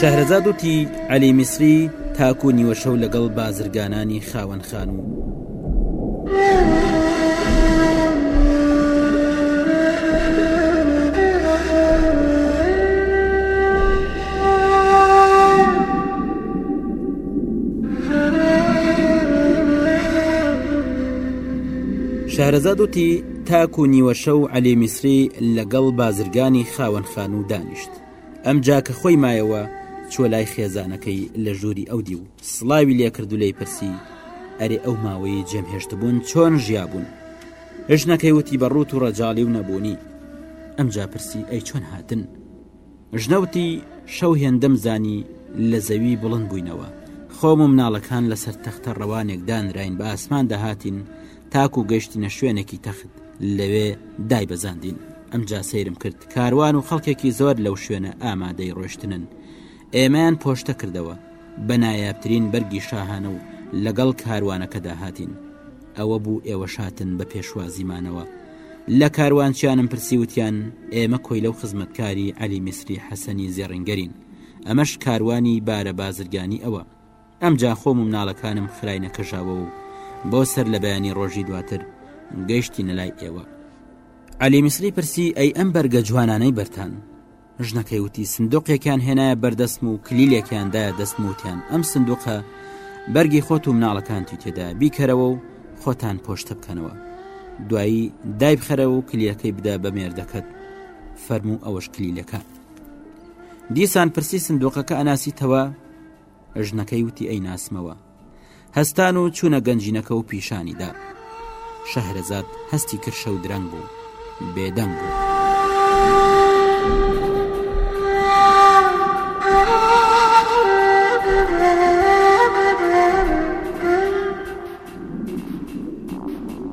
شەهرەزاد وتی عەلی میسری تاکو و نیوەشەو لەگەڵ بازرگانانی خاوەن خان و شارەزاد وتی تاکو نیوەشەو عەلی میسری لەگەڵ بازرگانی خاوەن خانوو دانیشت ئەمجا کە خۆی مایەوە چوە لای خێزانەکەی لە ژووری ئەو دیو سڵاوی لێکرد و لی پرسی ئەرێ ئەو ماوەیە جێمهێشت بوون چۆن ژیابوون ژنەکەی وتی بە ڕوت و ڕەجاڵی و نەبوونی ئەم جاپرسی ئەی چۆن هاتن ژنەوتی شەو هێندەم زانی لە زەوی بڵند بووینەوە خۆم و مناڵەکان لەسەر تەختە ڕەوانێک دانراین بە ئاسمان دەهاتین تاکو و گەشتینە شوێنێکی تەخت لەوێ دای بەزاندین ئەمجا سەیرم کرد کاروان و خەڵکێکی زۆر لەو شوێنە ئامادەی ڕۆشتنن ئێمەیان پۆشتە کردەوە بە نایابترین بەرگی شاهانە و لەگەڵ کاروانەکەدا هاتین ئەوە بوو ئێوەش هاتن بە پێشوازیمانەوە لە کاروانچیانم پرسی وتیان ئێمە کۆیلە و خزمەتکاری عەلی میسری حەسەنی زێڕینگەرین ئەمەش کاروانی بارە بازرگانی ئەوە ئەمجا خۆم و مناڵەکانم خراینە کەژاوە و بۆ سەر لە بەیانی ڕۆژی دواتر گەیشتینە لای ئێوە عەلی میسری پرسی ئەی ئەم بەرگە جوانانەی بەرتان ژنەکەی وتی سندوقێکیان هێنایە بەردەستم و کلیلێکیان دایە دەستم وتیان ئەم سندوقە بەرگی خۆت و مناڵەکانتی تێدا بیکەرەوە و خۆتان پۆشتە بکەنەوە دوایی دای بخەرەوە و کلیلەکەی بدا بە مێردەکەت فەرمو و ئەوەش کلیلەکە دیسان پرسی سندوقەکە ئەناسیتەوە ژنەکەی وتی ئەی ناسمەوە هەستان و چوونە گەنجینەکە و پیشانیدا شەهرەزاد هەستی کرشە و درەنگ بوو بێدەنگ بوو.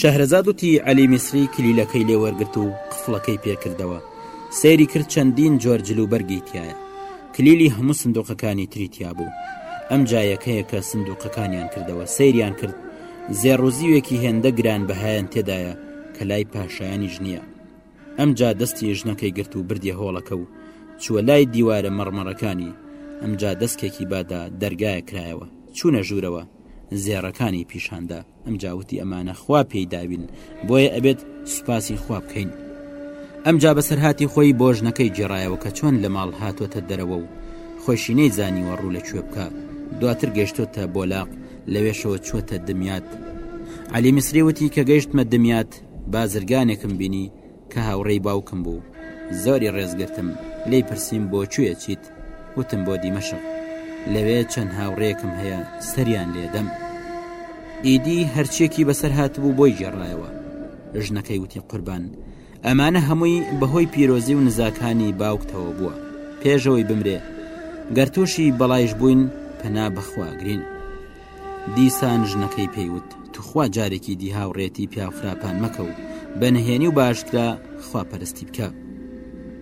شەهرەزاد وتی عەلی میسری کلیلەکەی لێ وەرگرت و قفڵەکەی پێکردەوە سەیری کرد چەندین جۆر جل و بەرگی تایە کلیلی هەموو سندوقەکانی تریتیا بوو ئەم جایەکەیە کە سندوقەکانیان کردەوە سەیریان کرد زێڕوزیوێکی هێندە گران بەهایان تێدایە کە لای پاشایانی ژنیە ئەمجا دەستی ژنەکەی گرت و بردیە هۆڵەکە و چووە لای دیوارە مەڕمەڕەکانی ئەمجا دەستکێکی بادا دەرگایە کرایەوە چوونە ژوورەوە زێڕەکانی پیشاندا ئەم جاوتی ئەمانە خوا پێی داوین بۆیە ئەبێت سوپاسی خوا بکەین ئەم جا بەسەرهاتی خۆی بۆ ژنەکەی جێڕایەوە کە چۆن لە ماڵ هاتووەتە دەرەوە و خۆشینەی زانیوە ڕوو لە کوێ بکە دواتر گەشتوتە بۆلاق لەوێشەوە چووەتە دمیات علی میسری وتی کە گەیشتمە دمیات بازرگانێکم بینی کە هاوڕێی باوکم بوو زۆری ڕێزگرتم لی پرسییم بۆ کوێ چیت وتم بۆ دیمەشق لەوێ چەند هاوڕێکم هەیە سەریان لێدەم ئیدی هەرچێکی بەسەر هاتبوو بۆی گێڕایەوە ژنەکەی وتی قوربان ئەمانە هەمووی بەهۆی پیرۆزی و نزاکانی باوکتەوە بووە پێشەوەی بمرێ گەر تووشی بەڵایش بووین پەنا بەخواگرین دیسان ژنەکەی پێیوت توخوا جارێکی دی هاوڕێتی پیاخراپان مەکە و بە نهێنی و باشکرا خواپەرستی بکە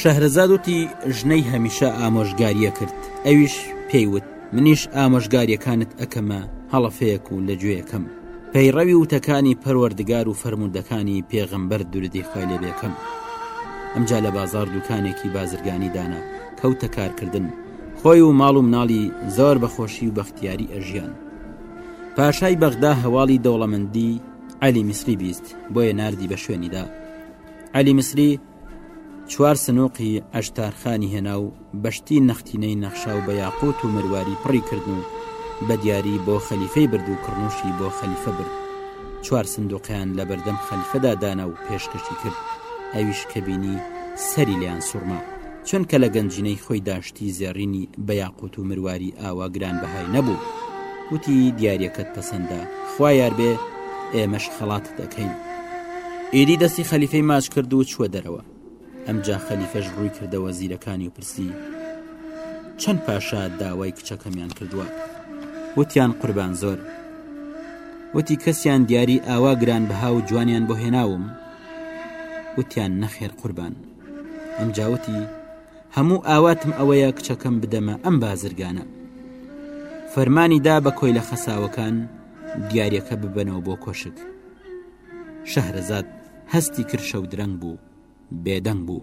شەهرەزاد وتی ژنەی هەمیشە ئامۆژگاریە کرد ئەویش پێی وت منیش ئامۆژگاریەکانت ئەکەمە هەڵەفەیەک و لە گوێیەکەم پەیڕەوی وتەکانی پەروەردگار و فەرموودەکانی پێغەمبەر دردی خوای لێ بێکەم ئەمجا لە بازار دوکانێکی بازرگانی دانا کەوتە کارکردن خۆی و ماڵ و مناڵی زۆر بەخۆشی و بەختیاری ئەژیان پاشای بەغدا هەواڵی دەوڵەمەندی علی میسری بیست بۆیە ناردی بە شوێنیدا علی میسری چوار سنووقی ئەشتارخانی هێنا و بەشتی نەختینەی نەخشا و بە یاقوت و مەرواری پڕی کردن و بە دیاری بۆ خەلیفەی برد و کڕنوشی بۆ خەلیفە برد چوار سندوقیان لە بەردەم خەلیفەدا دانا و پێشکەشی کرد ئەویش کە بینی سەری لیان سوورما چونکە لە گەنجینەی خۆی داشتی زێڕینی بە یاقوت و مرواری ئاوا گران بەهای نەبوو. وتی دیاریەکەت پەسەندە خوا یاربێ ئێمەش خەڵاتت دەکەین ئیدی دەستی خەلیفەی ماچ کرد و چووە دەرەوە ئەمجا خەلیفەش ڕووی کردەوە زیرەکانی و پرسی چەند پاشا داوای کچەکەمیان کردووە وتیان قوربان زۆر وتی کەسیان دیاری ئاوا گران بەها و جوانیان بۆ هێناوم وتیان نەخێر قوربان ئەم جاوتی هەموو ئاواتم ئەوەیە کچەکەم بدەمە ئەم بازرگانە فەرمانی دا بە کۆی لە خەساوەکان دیارەکە ببەنەوە بۆ کۆشک شەهرەزاد هەستی کرد شەو درەنگ بوو بێدەنگ بوو.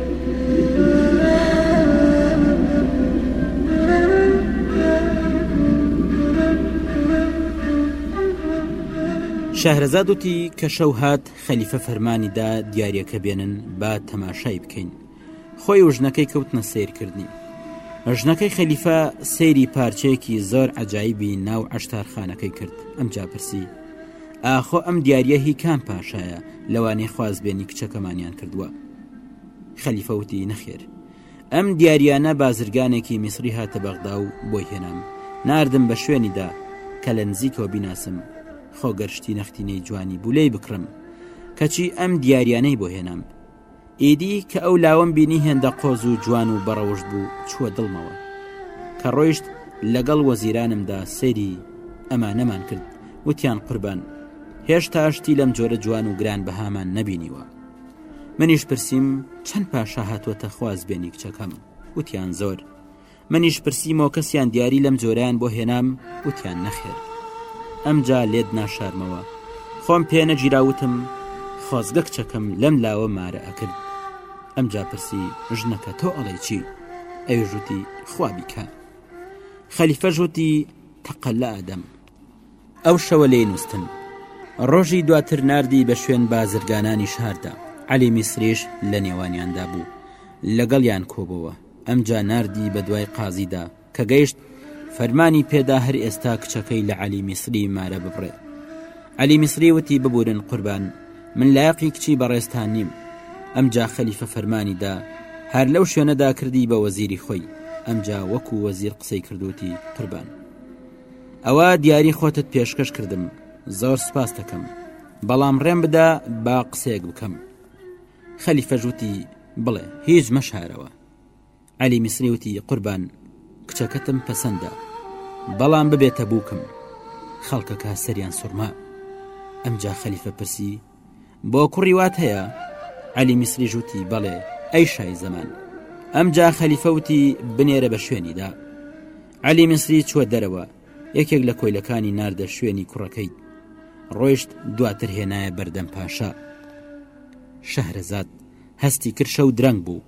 شەهرەزاد وتی کە شەو هات خەلیفە فەرمانیدا دیارەکە بێنن با تەماشای بکەین خۆی و ژنەکەی کەوتنە سیرکردنی ژنەکەی خەلیفە سەیری پارچەیەکی زۆر عجایبی ناو عشتارخانەکەی کرد ئەم جاپرسی ئاخۆ ئەم دیارە هی کام پاشایە لەوانەی خوازبێنی کچەکەمانیان کردووە خەلیفە وتی نەخێر ئەم دیاریانە بازرگانێکی میسری هاتە بەغدا و بۆی هێنام ناردم بە شوێنیدا کە لە نزیکەوە بیناسم خۆگەرشتی نەختینەی جوانی بولەی بکڕم کەچی ئەم دیاریانەی بۆ هێنام ئیدی کە ئەو لاوەم بینی هێندە قۆز و جوان و بەڕەوشت بوو چووە دڵمەوە کە ڕۆیشت لەگەڵ وەزیرانمدا سەیری ئەمانەمان کرد وتیان قوربان هێشتا شتی لەم جۆرە جوان و گران بەهامان نەبینیوە منیش پرسییم چەند پاشا هاتووەتە خوازبێنی کچەکەم وتیان زۆر منیش پرسیمەوە کەسیان دیاری لەم جۆرەیان بۆ هێنام وتیان نەخێر ئەمجا لێت ناشارمەوە خۆم پێ نەگیراوتم خۆزگە کچەکەم لەم لاوە مارە ئەکرد ئەمجا پرسی ژنەکە تۆ ئەڵێ چی ئەوژوتی خوابیکە خەلیفەژوتی تەقەلا ئەدەم ئەو شەوە لێی نووستن ڕۆژی دواتر نردی بە شوێن بازرگانانی شاردا علی میسریش لە نێوانیاندا بوو لەگەڵیان کۆبەوە ئەمجا نردی بە دوای قازیدا کە گەیشت فەرمانی پێدا هەر ئێستا کچەکەی لە علی میسری مارە ببڕێ علی میسری وتی ببورن قوربان من لایقی کچی بەڕێستان نیم ئەمجا خەلیفە فەرمانیدا هەر لەو شوێنەدا کردی بە وەزیری خۆی ئەمجا وەکو وەزیر قسەی کردوتی قوربان ئەوە دیاری خۆتت پێشکەش کردم زۆر سپاس دەکەم بەڵام ڕێم بدا با قسێک بکەم خەلی فەژوتی بڵێ هیچ مەشارەوە علی میسری وتی قوربان کچەکەتم پەسەندە بەڵام ببێتە بووکم خەڵکەکە سەریان سوڕما ئەمجا خەلیفە پرسی بۆ کوڕی وات هەیە علی میسری ژوتی بەڵێ ئەی شای زەمان ئەم جا خەلیفەوتی بنێرە بە شوێنیدا علی میسری چوە دەرەوە یەکێک لە کۆیلەکانی ناردە شوێنی کوڕەکەی ڕۆیشت دواتر هێنایە بەردەم پاشا شەهرەزاد هەستی کرشە و درەنگ بوو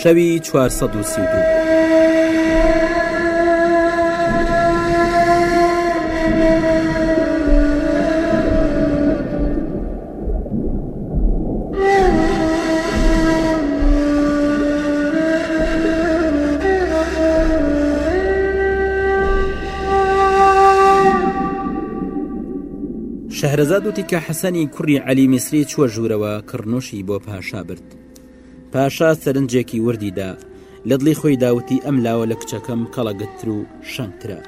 شەوی چوار سەد و سی و دوو. شەهرەزاد وتی کە حەسەنی کوڕی عەلی میسری چووە ژوورەوە کڕنوشی بۆ پاشا برد پاشا سەرنجێکی وردی دا لە دڵی خۆی داوتی ئەم لاوە لە کچەکەم کەڵەگەتتر و شەنگترە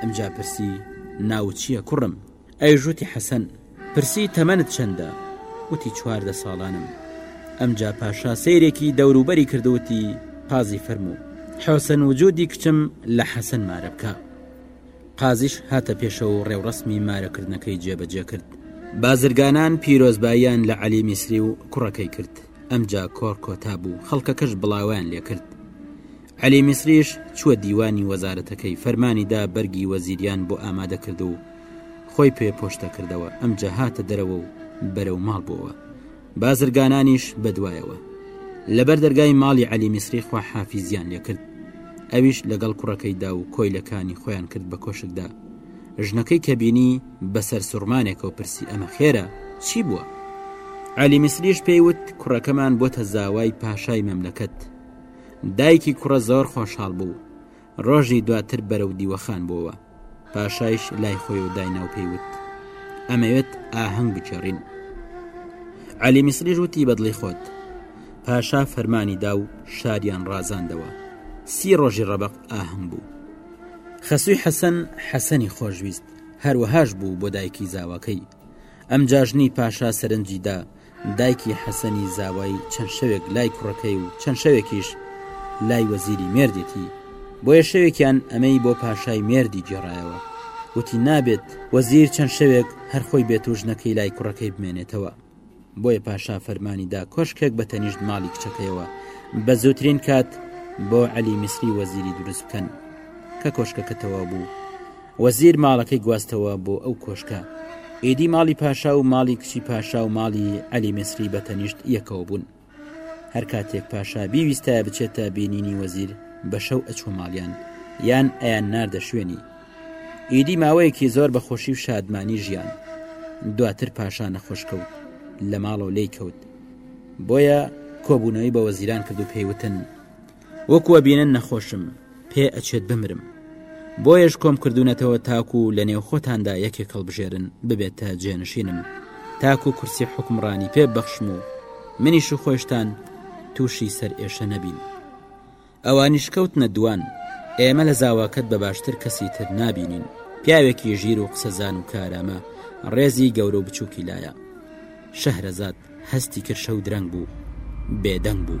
ئەمجا پرسی ناوت چییە کوڕم ئەی ژووتی حەسەن پرسی تەمەنت چەندە وتی چواردە ساڵانم ئەمجا پاشا سیرێکی دەوروبەری کردوتی قازی فەرموو حوسەن وجودی کچم لە حەسەن مارە بکە قازیش هاتە پێشەوە و ڕێوڕەسمی مارەکردنەکەی جێبەجێ کرد. بازرگانان پیرۆزباییان لە عەلی میسری و کوڕەکەی کرد. ئەمجا کۆڕ کۆتا بوو، خەڵکەکەش بڵاوەیان لێ کرد. عەلی میسریش چووە دیوانی وەزارەتەکەی، فەرمانی دا بەرگی وەزیریان بۆ ئامادە کرد و خۆی پێ پۆشتە کردەوە، ئەمجا هاتە دەرەوە و بەرەو ماڵ بۆوە. بازرگانانیش بەدوایەوە لەبەر دەرگای ماڵی عەلی میسری خوا حافیزیان لێکرد ئەویش لەگەڵ کوڕەکەیدا و کۆیلەکانی خۆیان کرد بە کۆشکدا ژنەکەی کە بینی بەسەر سوڕمانێکەوە پرسی ئەمە خێرە چی بووە؟ عەلی میسریش پێیوت کوڕەکەمان بۆتە زاوای پاشای مەملەکەت دایکی کوڕە زۆر خۆشحاڵ بوو ڕۆژی دواتر بەرەو دیوەخان بۆوە پاشایش لای خۆی و دای ناو پێی وت ئەمەوێت ئاهەنگ بچێڕین علی میسریش وتی بەدڵی خۆت پاشا فەرمانی دا و شاریان ڕازاندەوە سی ڕۆژی ڕەبق ئاهەنگ بوو خەسووی حەسەن حەسەنی خۆشویست هەروەهاش بوو بۆ دایکی زاواکەی ئەم جاژنی پاشا سەرنجیدا دایکی حەسەنی زاوای چەند شەوێک لای کوڕەکەی و چەند شەوێکیش لای وەزیری مێردێتی بۆیە شەوێکیان ئەمەی بۆ پاشای مێردی گێڕایەوە وتی نابێت وەزیر چەند شەوێک هەرخۆی بێت و ژنەکەی لای کوڕەکەی بمێنێتەوە بۆیە پاشا فەرمانیدا کۆشکێک بە تەنیشت ماڵی کچەکەیەوە بە زووترین کات بۆ عەلی میسری وەزیری دروست بکەن کە کۆشکەکەتەوە بوو وەزیر ماڵەکەی گواستەوە بۆ ئەو کۆشکە ئیدی ماڵی پاشا و ماڵی کچی پاشا و ماڵی علی میسری بە تەنیشت یەکەوە بوون هەر کاتێک پاشا بیویستە بچێتە بینینی وەزیر بە شەو ئەچوە ماڵیان یان ئەیان ناردە شوێنی ئیدی ماوەیەکی زۆر بە خۆشی و شادمانی ژیان دواتر پاشا نەخۆشکەوت لە ماڵەوە لی کەوت بۆیە کۆبوونەوەی بە وەزیران کرد و پێیوتن وەکو ئەبینن نەخۆشم پێ ئەچێت بمرم بۆیەش کۆم کردوونەتەوە تاکو و لە نێو خۆتاندا یەکێک هەڵبژێرن ببێتە جێنشینم تاکو کورسی حکمڕانی پێ بەخشم و منیش و خۆشتان تووشی سەر ئێشە نەبین ئەوانیش کەوتنە دوان ئێمە لە زاواکەت بە باشتر کەسی تر نابینین پیاوێکی ژیر و قسەزان و کارامە ڕێزی گەورە و بچووکی لایە شەهرەزاد هەستی کرد شەو درەنگ بوو بێدەنگ بوو.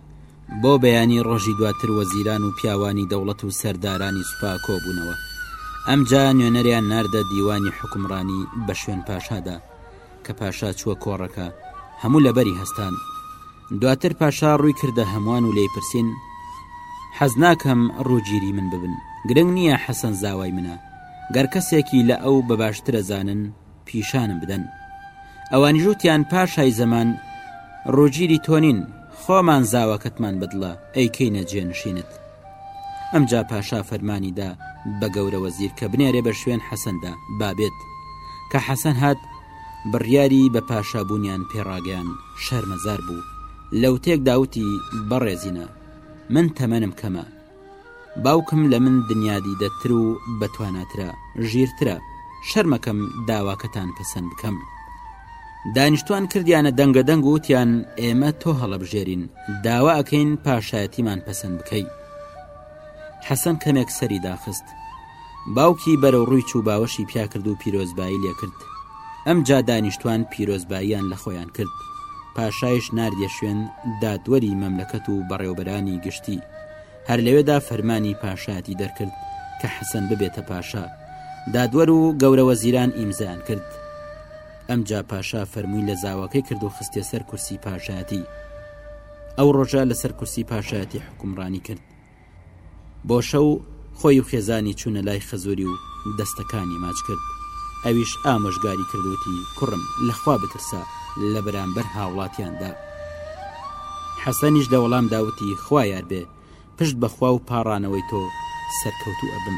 بۆ بەیانی ڕۆژی دواتر وەزیران و پیاوانی دەوڵەت و سەردارانی سوپا کۆبوونەوە. ئەمجا نوێنەریان ناردە دیوانی حوکمڕانی بە شوێن پاشادا. کە پاشا چووە کۆڕەکە، هەموو لەبەری هەستان. دواتر پاشا ڕووی کردە هەمووان و لێی پرسین، حەز ناکەم ڕووگیری من ببن. گرنگ نییە حەسەن زاوای منە. گەر کەسێکی لە ئەو بە باشترە زانن، پیشانم بدەن ئەوانیش وتیان پاشای زەمان ڕۆژیری تۆنین خۆمان زاواکەتمان بدڵە ئەیکەی نەجێنشینت ئەمجا پاشا فەرمانیدا بە گەورە وەزیر کە بنێرێ بە شوێن حەسەندا بابێت کە حەسەن هات بڕیاری بە پاشابوونیان پێڕاگەیان شەرمەزار بوو لەو تێک داوتی بەڕێزینە من تەمەنم کەمە باوکم لە من دنیادیدەتر و بەتواناترە، ژیرترە، شەرمەکەم داواکەتان پەسەند بکەم. دانیشتوان کردیانە دەنگە دەنگ و وتیان ئێمە تۆ هەڵەبژێرین، داوا ئەکەین پاشایەتیمان پەسەند بکەی. حەسەن کەمێک سەری داخست. باوکی بەرەو ڕووی چوو باوەشی پیاکرد و پیرۆزبایی لێکرد ئەم جا دانیشتوان پیرۆزباییان لە خۆیان کرد پاشایش ناردیە شوێن دادوەری مەملەکەت و بەڕێوبەرانی گشتی هەر لەوێدا فەرمانی پاشایەتی دەرکرد کە حەسەن ببێتە پاشا دادوەر و گەورە وەزیران ئیمزان کرد ئەمجا پاشا فەرمووی لە زاواکەی کرد و خستێ سەر کورسی پاشایەتی ئەو ڕۆژە لەسەر کورسی پاشایەتی حکومڕانی کرد بۆ شەو خۆی و خێزانی چوونە لای خەزووری و دەستەکانی ماچ کرد ئەویش ئامۆژگاری کردوتی کوڕم لەخوا بترسە لە بەرامبەر هاوڵاتیاندا حەسەنیش لە وەڵام داوتی خوایار بێ پشت بەخوا و پاڕانەوەی تۆ سەرکەوتوو ئەبم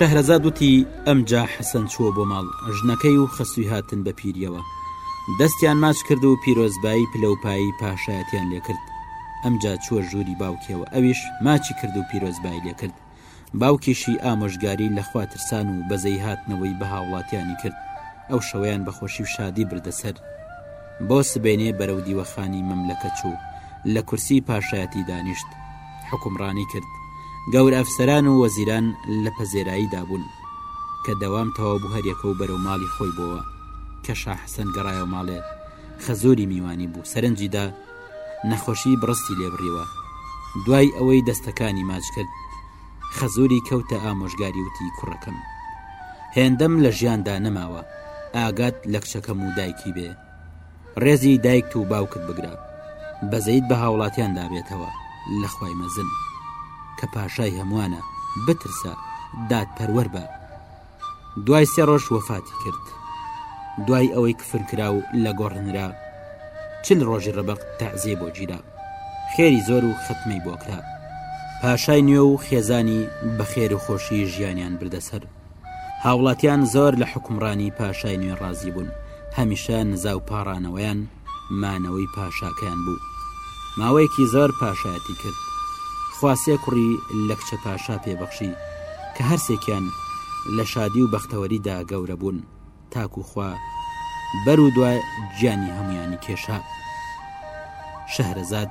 شەهرەزاد وتی ئەمجا حەسەن چووە بۆ ماڵ ژنەکەی و خەسووی هاتن بە پیریەوە دەستیان ماچ کرد و پیرۆزبایی پلەپایی پاشایەتیان لێکرد ئەمجا چووە ژووری باوکیەوە ئەویش ماچی کرد و پیرۆزبای لێکرد باوکیشی ئامۆژگاری لە خوا ترسان و بەزەی هاتنەوەی بە هاوڵاتیانی کرد ئەو شەوەیان بە خۆشی و شادی بردە سەر بۆ سبەینێ بەرەو دیوەخانی مەملەکە چوو لە کورسی پاشایەتی دانیشت حکومڕانی کرد گەور ئەفسەران و وەزیران لە پەزێرایی دابوون کە دەوام تەواو بوو هەریەکە و بەرەو ماڵی خۆی بۆوە کە شاحسەن گەڕایەوە ماڵێ خەزوری میوانی بوو سەرنجیدا نەخۆشی بڕستی لێبڕیوە، دوای ئەوەی دەستەکانی ماچ کرد خەزوری کەوتە ئامۆژگاری وتی کوڕەکەم هێندەم لە ژیاندا نەماوە ئاگات لە کچەکەم و دایکی بێ ڕێزی دایکت و باوکت بگرە بەزەیت بە هاوڵاتیان دابێتەوە لە خی مەزن کە پاشای هەمووانە بترسە دادپەروەەر بە دوای سێ ڕۆژ وەفاتی کرد دوای ئەوەی کفر کرا و لە گۆڕنرا چل ڕۆژی ڕەبق تازیێ بۆ گیرا خێری زۆر و ختمەی بۆکرا پاشای نوێ و خێزانی بەخێر و خۆشی ژیانیان بردەسەر هاوڵاتیان زۆر لە حکومڕانی پاشای نوێ ڕازی بوون هەمیشە نزا و پاڕانەوەیان مانەوەی پاشاکەیان بوو. ماوەیەکی زۆر پاشایەتی کرد. خوا سێ کوڕی لە کچە پاشا پێ بەخشی کە هەرسێکیان لە شادی و بەختەوەریدا گەورە بوون تاکوو خوا بەر و دوای گیانی هەموویانی کێشا. شەهرەزاد.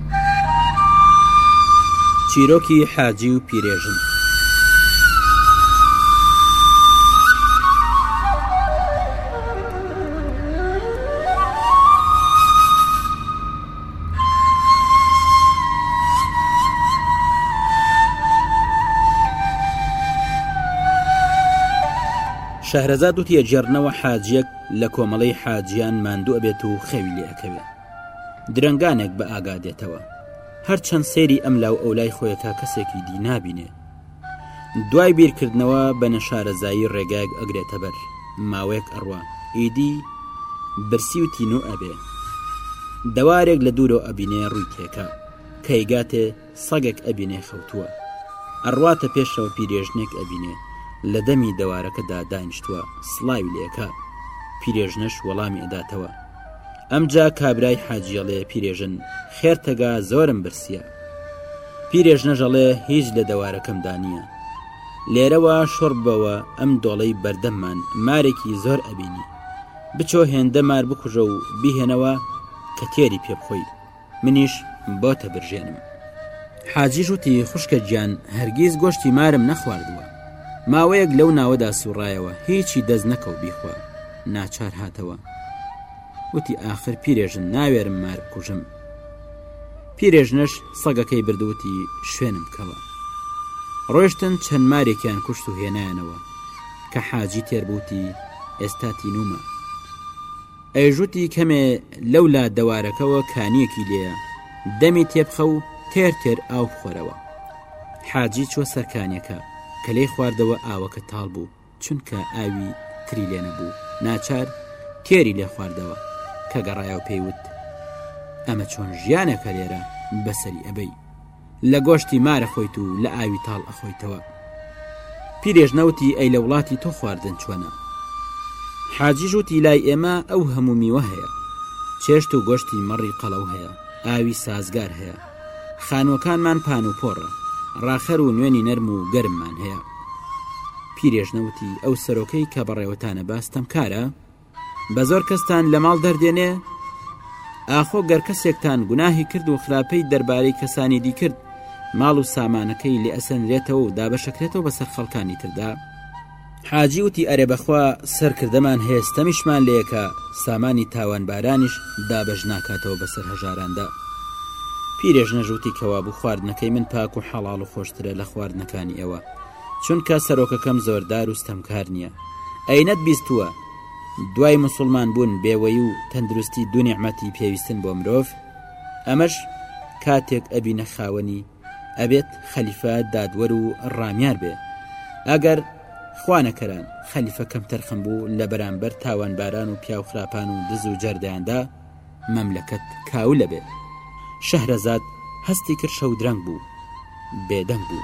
چیرۆکی حاجی و پیرێژن شەهرەزاد وتی ئەگێڕنەوە حاجیەک لە کۆمەڵەی حاجیان ماندوو ئەبێت و خەوی لێ ئەکەوێ درەنگانێک بە ئاگا دێتەوە هەرچەند سێری ئەم لاو ئەو لای خۆیەکە کەسێکی دی نابینێ دوای بیرکردنەوە بە نەشارەزایی ڕێگایەک ئەگرێتە بەر ماوەیەک ئەڕوا ئیدی برسی و تینۆ ئەبێ دەوارێک لە دوورۆ ئەبینێ ڕووی تێکە کەیگاتێ سەگێک ئەبینێ خەوتووە ئەڕواتە پێشەوە پیرێژنێک ئەبینێ لە دەمی دەوارەکەدا دانیشتووە سڵاوی لێکا پیرێژنەش وەڵامی ئەداتەوە ئەمجا کابرای حاجیەڵێ پیرێژن خێرتەگا زۆرم برسیە پیرێژنەژەڵێ هیچ لە دەوارەکەمدا نییە لێرەوە شڕبەوە ئەم دۆڵەی بەردەممان مارێکی زۆر ئەبینی بچۆ هێندە مار بکوژە و بیهێنەوە کە تێری پێ بخۆی منیش بۆتە برژێنم حاجیش وتی خوشکە گیان هەرگیز گۆشتی مارم نەخواردووە ماوەیەک لەو ناوەدا سوڕایەوە هیچی دەست نەکەو بیخوا ناچار هاتەوە وتی ئاخر پیرێژن ناوێرم مار بکوژم پیرێژنەش سەگەکەی بردووتی شوێنم کەوە ڕۆشتن چەند مارێکیان کوشت و هێنایانەوە کە حاجی تێربووتی ئێستا تینومە ئەیژوتی کەمێ لەو لا دەوارەکەوە کانیەکی لێیە دەمی تێبخە و تێر تێر ئاو بخۆرەوە حاجی چوە سەرکانیەکە کە لێی خواردەوە ئاوەکە تاڵ بوو چونکە ئاوی تری لێ نەبوو ناچار تێری لێ خواردەوە کە گەڕایەوە پێیوت ئەمە چۆن ژیانەکە لێرە بەسەری ئەبەی لە گۆشتی مارە خۆیت و لە ئاوی تاڵ ئەخۆیتەوە پیرێژ نەوتی ئەی لە وڵاتی تۆ خواردن چۆنە حاجی ژووتی لای ئێمە ئەو هەموو میوە هەیە چێشت و گۆشتی مەڕی قەڵەو هەیە ئاوی سازگار هەیە خانووەکانمان پان و پۆڕە ڕاخەر و نوێنی نەرم و گەرممان هەیە پیرێژنەوتی ئەو سەرۆکەی کە بەڕێوەتانە باستەم کارە بەزۆر کەستان لە ماڵ دەردێنێ ئاخۆ گەر کەسێکتان گوناهی کرد و خراپەی دەربارەی کەسانی دیکرد ماڵ و سامانەکەی لێ ئەسەنرێتەوە و دابەشەکرێتەوە بەسەر خەڵکانی تردا حاجی وتی ئەرێ بەخوا سەرکردەمان هەیە ستەمیشمان لەیەکە سامانی تاوانبارانیش دابەش ناکاتەوە بەسەر هەژاراندا پیرێژ نەژوتی کەوابوو خواردنەکەی من پاک و حەڵاڵ و خۆشترە لە خواردنەکانی ئێوە چونکە سەرۆکەکەم زۆردار و ستەمکار نیە ئەی نەت بیستوە دوای مسوڵمان بوون بێوەی و تەندروستی دوو نیعمەتی پێویستن بۆ مرۆڤ ئەمەش کاتێک ئەبینە خاوەنی ئەبێت خەلیفە دادوەر و ڕامیار بێ ئەگەر خوانەکەران خەلیفە کەم تەرخەم بوو لە بەرامبەر تاوانباران و پیاو خراپان و دز و جەردەیاندا مەملەکەت کاولە بێت. شەهرەزاد هەستی کرد شەودرەنگ بوو. بێدەنگ بوو.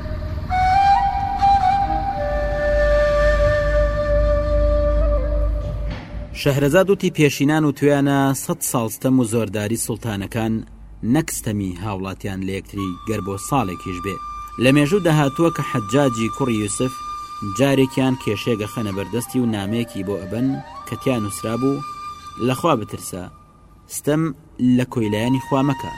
شەهرەزاد وتی پێشینان و توێانە سەد ساڵ ستەم و زۆرداری سوڵتانەکان نەک ستەمی هاوڵاتیان لە یەکتری گەر بۆ ساڵێکیش بێ لە مێژوو داهاتووە کە حەجاجی کوڕی یوسف جارێکیان کێشێگە خەنە بەردەستی و نامەیەکی بۆ ئەبەن کە تیا نووسرا بوو لەخوا بترسە ستەم لە کۆیلایانی خوا مەکە.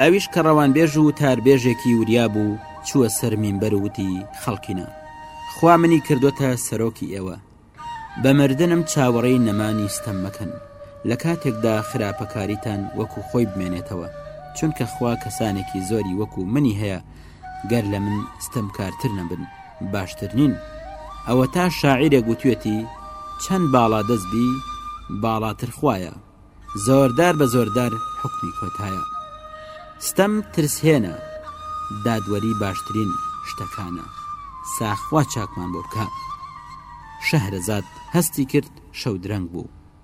ئەویش کە ڕەوانبێژ و وتاربێژێکی وریا بوو چووە سەر مینبەر و وتی، خەڵکینە! خوا منی کردووەتە سەرۆکی ئێوە. بە مردنم چاوەڕێی نەمانی ستەم مەکەن، لە کاتێکدا خراپەکاریتان وەکو خۆی بمێنێتەوە، چونکە خوا کەسانێکی زۆری وەکو منی هەیە گەر لە من ستەمکارتر نەبن باشتر نین ئەوەتا شاعیرێک وتوێتی چەند باڵا دەست بی باڵاتر خوایە زۆردار بە زۆردار حکمی کۆتایە ستەم ترسهێنە دادوەری باشترین شتەکانە ساخوا چاکمان بۆ بکە شەهرەزاد هەستی کرد شەودرەنگ بوو